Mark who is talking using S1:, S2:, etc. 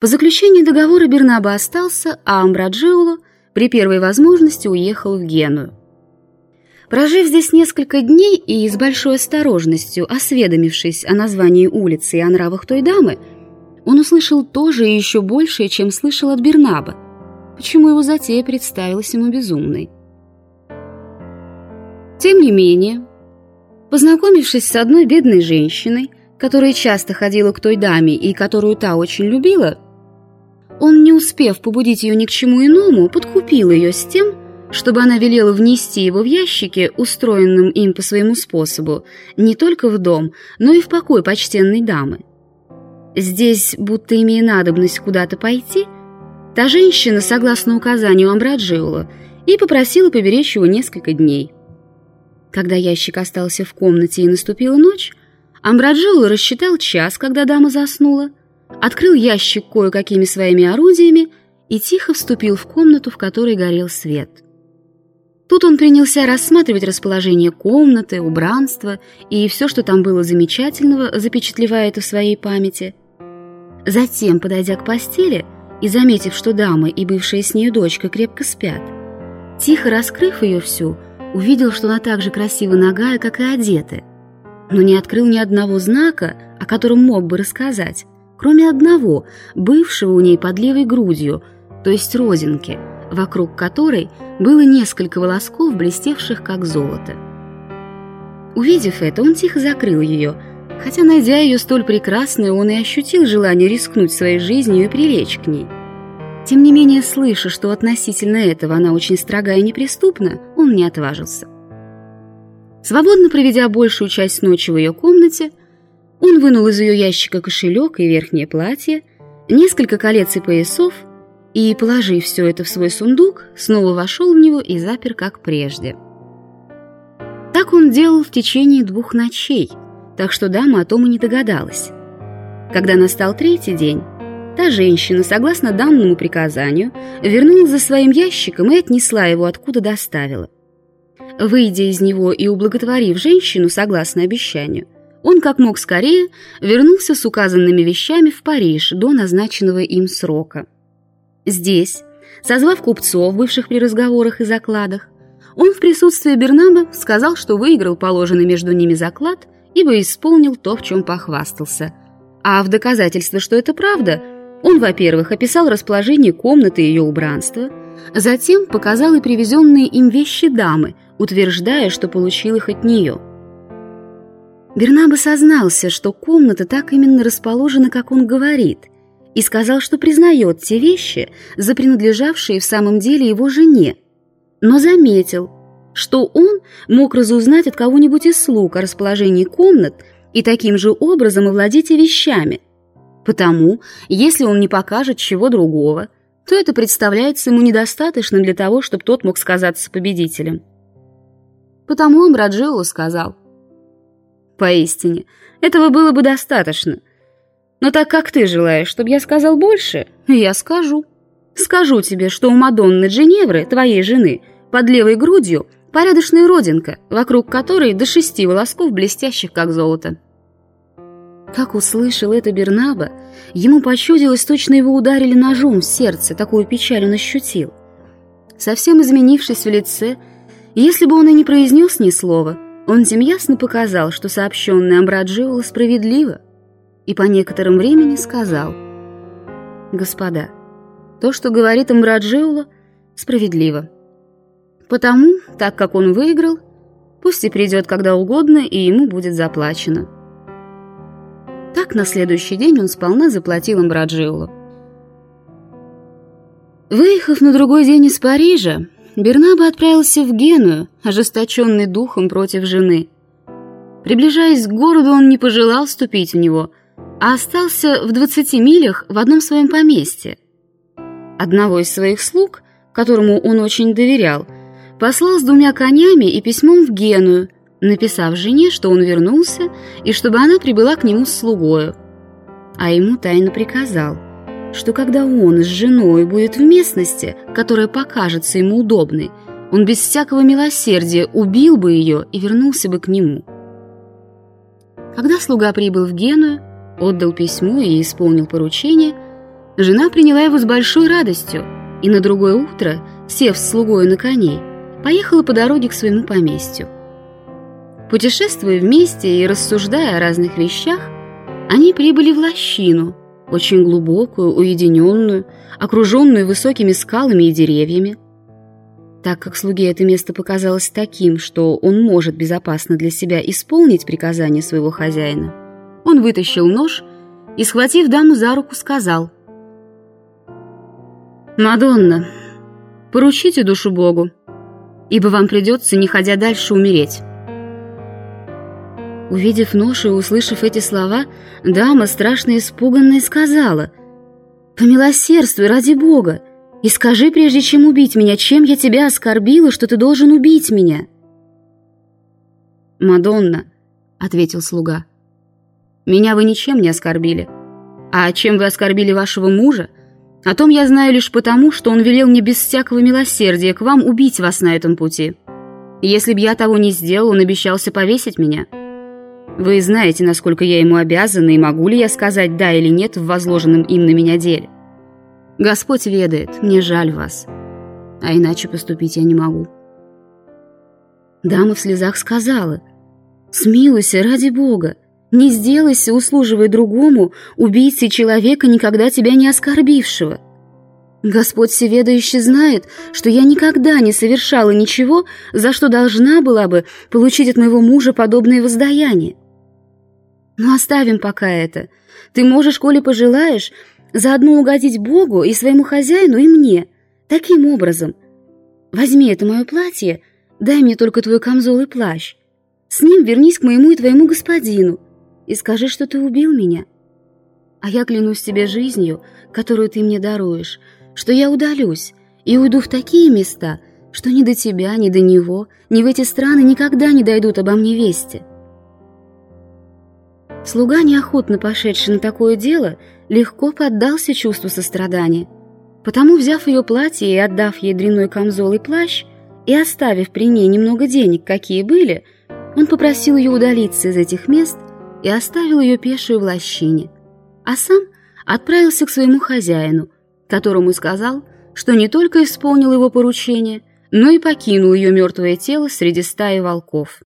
S1: По заключении договора Бернаба остался, а Амбраджиоло при первой возможности уехал в Геную. Прожив здесь несколько дней и с большой осторожностью осведомившись о названии улицы и о нравах той дамы, он услышал то же и еще большее, чем слышал от Бернаба, почему его затея представилась ему безумной. Тем не менее, познакомившись с одной бедной женщиной, которая часто ходила к той даме и которую та очень любила, он, не успев побудить ее ни к чему иному, подкупил ее с тем, чтобы она велела внести его в ящики, устроенным им по своему способу, не только в дом, но и в покой почтенной дамы. Здесь, будто имея надобность куда-то пойти, та женщина, согласно указанию Амбраджиула, и попросила поберечь его несколько дней. Когда ящик остался в комнате и наступила ночь, Амбраджиул рассчитал час, когда дама заснула, открыл ящик кое-какими своими орудиями и тихо вступил в комнату, в которой горел свет — Тут он принялся рассматривать расположение комнаты, убранство и все, что там было замечательного, запечатлевая это в своей памяти. Затем, подойдя к постели и заметив, что дама и бывшая с нею дочка крепко спят, тихо раскрыв ее всю, увидел, что она так же красиво нагая, как и одета, но не открыл ни одного знака, о котором мог бы рассказать, кроме одного, бывшего у ней под левой грудью, то есть розинки, вокруг которой – было несколько волосков, блестевших как золото. Увидев это, он тихо закрыл ее, хотя, найдя ее столь прекрасной, он и ощутил желание рискнуть своей жизнью и прилечь к ней. Тем не менее, слыша, что относительно этого она очень строга и неприступна, он не отважился. Свободно проведя большую часть ночи в ее комнате, он вынул из ее ящика кошелек и верхнее платье, несколько колец и поясов и, положив все это в свой сундук, снова вошел в него и запер, как прежде. Так он делал в течение двух ночей, так что дама о том и не догадалась. Когда настал третий день, та женщина, согласно данному приказанию, вернулась за своим ящиком и отнесла его, откуда доставила. Выйдя из него и ублаготворив женщину, согласно обещанию, он как мог скорее вернулся с указанными вещами в Париж до назначенного им срока. Здесь, созвав купцов, бывших при разговорах и закладах, он в присутствии Бернаба сказал, что выиграл положенный между ними заклад, ибо исполнил то, в чем похвастался. А в доказательство, что это правда, он, во-первых, описал расположение комнаты и ее убранства, затем показал и привезенные им вещи дамы, утверждая, что получил их от нее. Бернабе сознался, что комната так именно расположена, как он говорит – и сказал, что признает те вещи за принадлежавшие в самом деле его жене, но заметил, что он мог разузнать от кого-нибудь из слуг о расположении комнат и таким же образом овладеть и вещами. Потому, если он не покажет чего другого, то это представляется ему недостаточным для того, чтобы тот мог сказаться победителем. Потому Амбраджиоло сказал, «Поистине, этого было бы достаточно, но так как ты желаешь, чтобы я сказал больше, я скажу. Скажу тебе, что у Мадонны Дженевры, твоей жены, под левой грудью порядочная родинка, вокруг которой до шести волосков блестящих, как золото. Как услышал это Бернаба, ему почудилось, точно его ударили ножом в сердце, такую печаль он ощутил. Совсем изменившись в лице, если бы он и не произнес ни слова, он тем ясно показал, что сообщенное Амбраджиола справедливо — и по некоторым времени сказал «Господа, то, что говорит Амбраджиула, справедливо. Потому, так как он выиграл, пусть и придет когда угодно, и ему будет заплачено». Так на следующий день он сполна заплатил Амбраджиулу. Выехав на другой день из Парижа, Бернаба отправился в Геную, ожесточенный духом против жены. Приближаясь к городу, он не пожелал вступить в него, а остался в 20 милях в одном своем поместье. Одного из своих слуг, которому он очень доверял, послал с двумя конями и письмом в Геную, написав жене, что он вернулся и чтобы она прибыла к нему с слугою. А ему тайно приказал, что когда он с женой будет в местности, которая покажется ему удобной, он без всякого милосердия убил бы ее и вернулся бы к нему. Когда слуга прибыл в Геную, отдал письмо и исполнил поручение, Жена приняла его с большой радостью, и на другое утро, сев с слугою на коней, поехала по дороге к своему поместью. Путешествуя вместе и рассуждая о разных вещах, они прибыли в лощину, очень глубокую, уединенную, окруженную высокими скалами и деревьями. Так как слуге это место показалось таким, что он может безопасно для себя исполнить приказание своего хозяина, он вытащил нож и, схватив даму за руку, сказал «Мадонна, поручите душу Богу, ибо вам придется, не ходя дальше, умереть». Увидев нож и услышав эти слова, дама, страшно испуганная, сказала «Помилосердствуй, ради Бога, и скажи, прежде чем убить меня, чем я тебя оскорбила, что ты должен убить меня?» «Мадонна», — ответил слуга, — «меня вы ничем не оскорбили. А чем вы оскорбили вашего мужа, о том я знаю лишь потому, что он велел мне без всякого милосердия к вам убить вас на этом пути. Если б я того не сделал, он обещался повесить меня». Вы знаете, насколько я ему обязана, и могу ли я сказать «да» или «нет» в возложенном им на меня деле. Господь ведает, мне жаль вас, а иначе поступить я не могу. Дама в слезах сказала, «Смилуйся, ради Бога, не сделайся, услуживая другому, убийцей человека, никогда тебя не оскорбившего. Господь Всеведающий знает, что я никогда не совершала ничего, за что должна была бы получить от моего мужа подобное воздаяние. Но оставим пока это. Ты можешь, коли пожелаешь, заодно угодить Богу и своему хозяину, и мне. Таким образом. Возьми это мое платье, дай мне только твой камзол и плащ. С ним вернись к моему и твоему господину и скажи, что ты убил меня. А я клянусь тебе жизнью, которую ты мне даруешь, что я удалюсь и уйду в такие места, что ни до тебя, ни до него, ни в эти страны никогда не дойдут обо мне вести. Слуга, неохотно пошедший на такое дело, легко поддался чувству сострадания. Потому, взяв ее платье и отдав ей дрянной камзол и плащ, и оставив при ней немного денег, какие были, он попросил ее удалиться из этих мест и оставил ее пешую в лощине, а сам отправился к своему хозяину, которому сказал, что не только исполнил его поручение, но и покинул ее мертвое тело среди стаи волков.